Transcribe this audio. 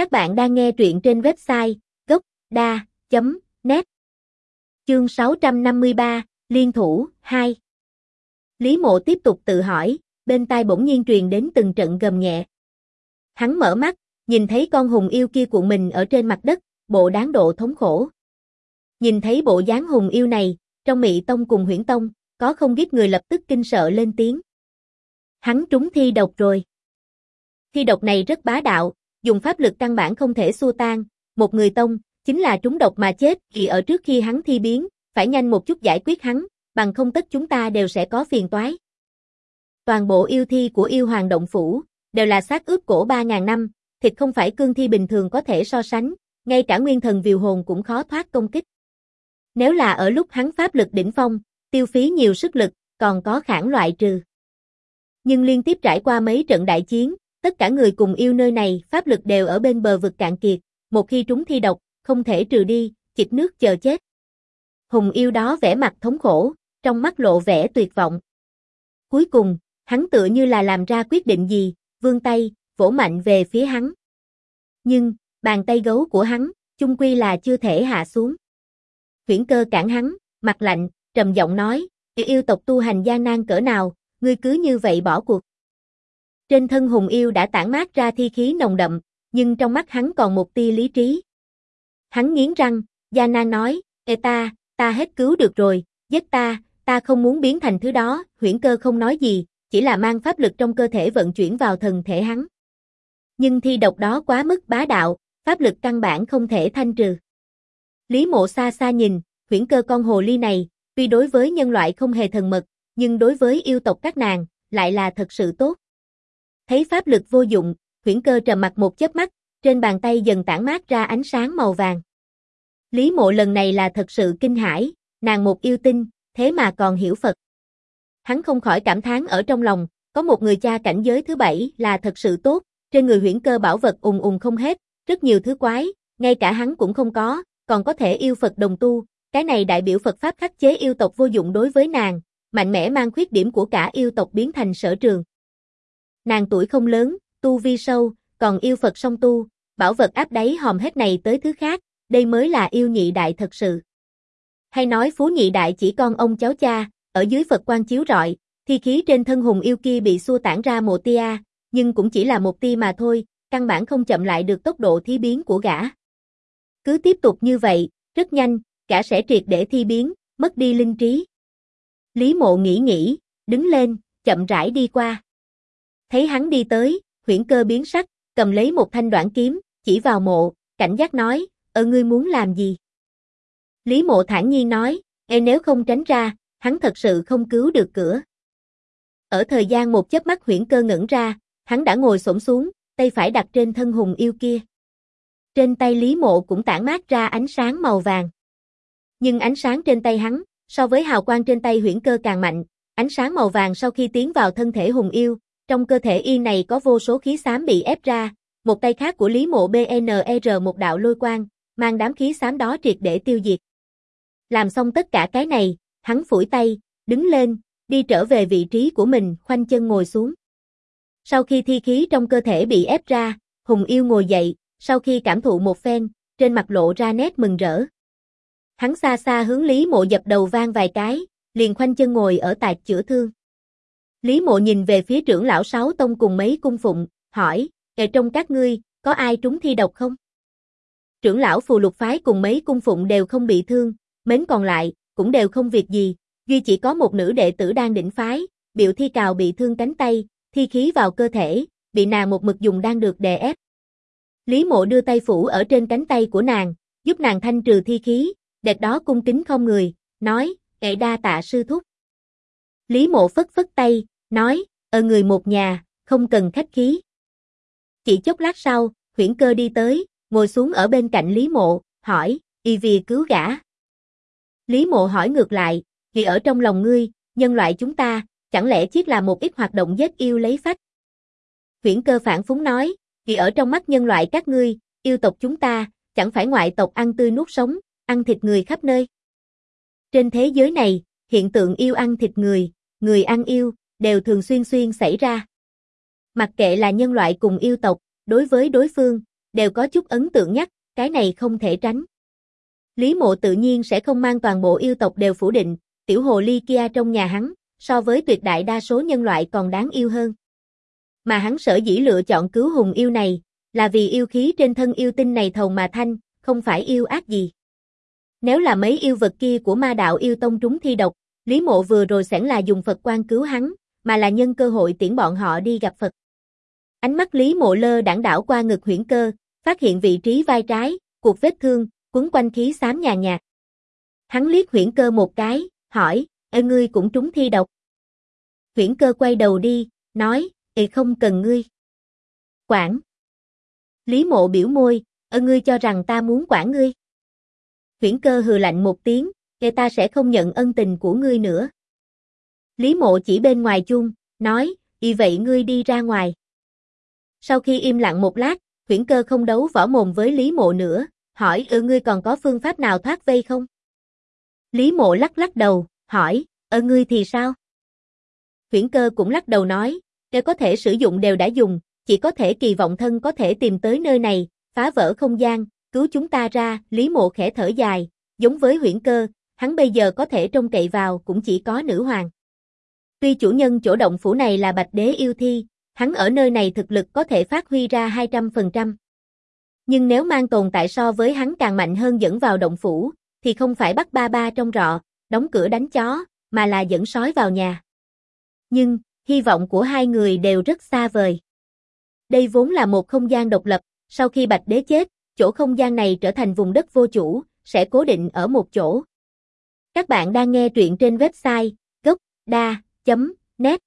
Các bạn đang nghe truyện trên website gốc.da.net Chương 653, Liên thủ, 2 Lý mộ tiếp tục tự hỏi, bên tai bỗng nhiên truyền đến từng trận gầm nhẹ. Hắn mở mắt, nhìn thấy con hùng yêu kia của mình ở trên mặt đất, bộ đáng độ thống khổ. Nhìn thấy bộ dáng hùng yêu này, trong mị tông cùng huyển tông, có không ít người lập tức kinh sợ lên tiếng. Hắn trúng thi độc rồi. Thi độc này rất bá đạo, dùng pháp lực căn bản không thể xua tan, một người tông, chính là trúng độc mà chết, thì ở trước khi hắn thi biến, phải nhanh một chút giải quyết hắn, bằng không tất chúng ta đều sẽ có phiền toái. Toàn bộ yêu thi của yêu hoàng động phủ, đều là xác ướp cổ 3.000 năm, thịt không phải cương thi bình thường có thể so sánh, ngay cả nguyên thần viều hồn cũng khó thoát công kích. Nếu là ở lúc hắn pháp lực đỉnh phong, tiêu phí nhiều sức lực, còn có khản loại trừ. Nhưng liên tiếp trải qua mấy trận đại chiến, tất cả người cùng yêu nơi này pháp lực đều ở bên bờ vực cạn kiệt, một khi trúng thi độc, không thể trừ đi, chịch nước chờ chết. Hùng yêu đó vẻ mặt thống khổ, trong mắt lộ vẻ tuyệt vọng. Cuối cùng, hắn tựa như là làm ra quyết định gì, vươn tay, vỗ mạnh về phía hắn. Nhưng, bàn tay gấu của hắn, chung quy là chưa thể hạ xuống. Huyễn cơ cản hắn, mặt lạnh, trầm giọng nói, yêu tộc tu hành gian nan cỡ nào, ngươi cứ như vậy bỏ cuộc. Trên thân hùng yêu đã tản mát ra thi khí nồng đậm, nhưng trong mắt hắn còn một tia lý trí. Hắn nghiến răng, Yana nói, Ê ta, ta hết cứu được rồi, giết ta, ta không muốn biến thành thứ đó, huyễn cơ không nói gì, chỉ là mang pháp lực trong cơ thể vận chuyển vào thần thể hắn. Nhưng thi độc đó quá mức bá đạo, pháp lực căn bản không thể thanh trừ. Lý mộ xa xa nhìn, huyễn cơ con hồ ly này, tuy đối với nhân loại không hề thần mật, nhưng đối với yêu tộc các nàng, lại là thật sự tốt. Thấy pháp lực vô dụng, huyễn cơ trầm mặt một chớp mắt, trên bàn tay dần tản mát ra ánh sáng màu vàng. Lý mộ lần này là thật sự kinh hãi, nàng một yêu tinh, thế mà còn hiểu Phật. Hắn không khỏi cảm thán ở trong lòng, có một người cha cảnh giới thứ bảy là thật sự tốt, trên người huyễn cơ bảo vật ùng ùng không hết, rất nhiều thứ quái, ngay cả hắn cũng không có, còn có thể yêu Phật đồng tu, cái này đại biểu Phật Pháp khắc chế yêu tộc vô dụng đối với nàng, mạnh mẽ mang khuyết điểm của cả yêu tộc biến thành sở trường. Nàng tuổi không lớn, tu vi sâu, còn yêu Phật song tu, bảo vật áp đáy hòm hết này tới thứ khác, đây mới là yêu nhị đại thật sự. Hay nói phú nhị đại chỉ con ông cháu cha, ở dưới Phật quan chiếu rọi, thi khí trên thân hùng yêu kia bị xua tản ra một tia, nhưng cũng chỉ là một tia mà thôi, căn bản không chậm lại được tốc độ thi biến của gã. Cứ tiếp tục như vậy, rất nhanh, gã sẽ triệt để thi biến, mất đi linh trí. Lý mộ nghĩ nghĩ, đứng lên, chậm rãi đi qua. Thấy hắn đi tới, huyễn cơ biến sắc, cầm lấy một thanh đoạn kiếm, chỉ vào mộ, cảnh giác nói, ở ngươi muốn làm gì? Lý mộ thản nhiên nói, e nếu không tránh ra, hắn thật sự không cứu được cửa. Ở thời gian một chớp mắt huyễn cơ ngẩn ra, hắn đã ngồi xổm xuống, tay phải đặt trên thân hùng yêu kia. Trên tay Lý Mộ cũng tản mát ra ánh sáng màu vàng. Nhưng ánh sáng trên tay hắn, so với hào quang trên tay huyễn cơ càng mạnh, ánh sáng màu vàng sau khi tiến vào thân thể hùng yêu, trong cơ thể y này có vô số khí xám bị ép ra, một tay khác của Lý Mộ BNR e một đạo lôi quang, mang đám khí xám đó triệt để tiêu diệt. Làm xong tất cả cái này, hắn phủi tay, đứng lên, đi trở về vị trí của mình, khoanh chân ngồi xuống. Sau khi thi khí trong cơ thể bị ép ra, Hùng Yêu ngồi dậy, sau khi cảm thụ một phen, trên mặt lộ ra nét mừng rỡ. Hắn xa xa hướng Lý Mộ dập đầu vang vài cái, liền khoanh chân ngồi ở tại chữa thương. Lý Mộ nhìn về phía trưởng lão Sáu Tông cùng mấy cung phụng, hỏi, ở trong các ngươi, có ai trúng thi độc không? Trưởng lão phù lục phái cùng mấy cung phụng đều không bị thương, mến còn lại, cũng đều không việc gì, duy chỉ có một nữ đệ tử đang đỉnh phái, biểu thi cào bị thương cánh tay, thi khí vào cơ thể, bị nàng một mực dùng đang được đè ép. Lý mộ đưa tay phủ ở trên cánh tay của nàng, giúp nàng thanh trừ thi khí, đệt đó cung kính không người, nói, kệ đa tạ sư thúc. Lý mộ phất phất tay, nói, ở người một nhà, không cần khách khí. Chỉ chốc lát sau, huyển cơ đi tới, ngồi xuống ở bên cạnh Lý mộ, hỏi, y vì cứu gã. Lý mộ hỏi ngược lại, vì ở trong lòng ngươi, nhân loại chúng ta, chẳng lẽ chiếc là một ít hoạt động giết yêu lấy phách? Huyển cơ phản phúng nói, vì ở trong mắt nhân loại các ngươi, yêu tộc chúng ta, chẳng phải ngoại tộc ăn tươi nuốt sống, ăn thịt người khắp nơi. Trên thế giới này, hiện tượng yêu ăn thịt người, người ăn yêu, đều thường xuyên xuyên xảy ra. Mặc kệ là nhân loại cùng yêu tộc, đối với đối phương, đều có chút ấn tượng nhắc, cái này không thể tránh. Lý mộ tự nhiên sẽ không mang toàn bộ yêu tộc đều phủ định, tiểu hồ ly kia trong nhà hắn, so với tuyệt đại đa số nhân loại còn đáng yêu hơn. Mà hắn sở dĩ lựa chọn cứu hùng yêu này, là vì yêu khí trên thân yêu tinh này thầu mà thanh, không phải yêu ác gì. Nếu là mấy yêu vật kia của ma đạo yêu tông trúng thi độc, Lý Mộ vừa rồi sẵn là dùng Phật quan cứu hắn, mà là nhân cơ hội tiễn bọn họ đi gặp Phật. Ánh mắt Lý Mộ lơ đảng đảo qua ngực huyễn cơ, phát hiện vị trí vai trái, cuộc vết thương, quấn quanh khí xám nhà nhạt. Hắn liếc huyễn cơ một cái, hỏi, ê ngươi cũng trúng thi độc. Huyễn cơ quay đầu đi, nói, ê không cần ngươi. Quản. Lý mộ biểu môi, ơ ngươi cho rằng ta muốn quản ngươi. Huyễn cơ hừ lạnh một tiếng, ê ta sẽ không nhận ân tình của ngươi nữa. Lý mộ chỉ bên ngoài chung, nói, y vậy ngươi đi ra ngoài. Sau khi im lặng một lát, huyễn cơ không đấu võ mồm với Lý mộ nữa, hỏi ơ ngươi còn có phương pháp nào thoát vây không? Lý mộ lắc lắc đầu, hỏi, ơ ngươi thì sao? Huyễn cơ cũng lắc đầu nói, nếu có thể sử dụng đều đã dùng, chỉ có thể kỳ vọng thân có thể tìm tới nơi này, phá vỡ không gian, cứu chúng ta ra, Lý mộ khẽ thở dài, giống với huyễn cơ, hắn bây giờ có thể trông cậy vào cũng chỉ có nữ hoàng. Tuy chủ nhân chỗ động phủ này là bạch đế yêu thi, hắn ở nơi này thực lực có thể phát huy ra 200%. Nhưng nếu mang tồn tại so với hắn càng mạnh hơn dẫn vào động phủ, thì không phải bắt ba ba trong rọ, đóng cửa đánh chó, mà là dẫn sói vào nhà. Nhưng, hy vọng của hai người đều rất xa vời. Đây vốn là một không gian độc lập, sau khi Bạch Đế chết, chỗ không gian này trở thành vùng đất vô chủ, sẽ cố định ở một chỗ. Các bạn đang nghe truyện trên website net.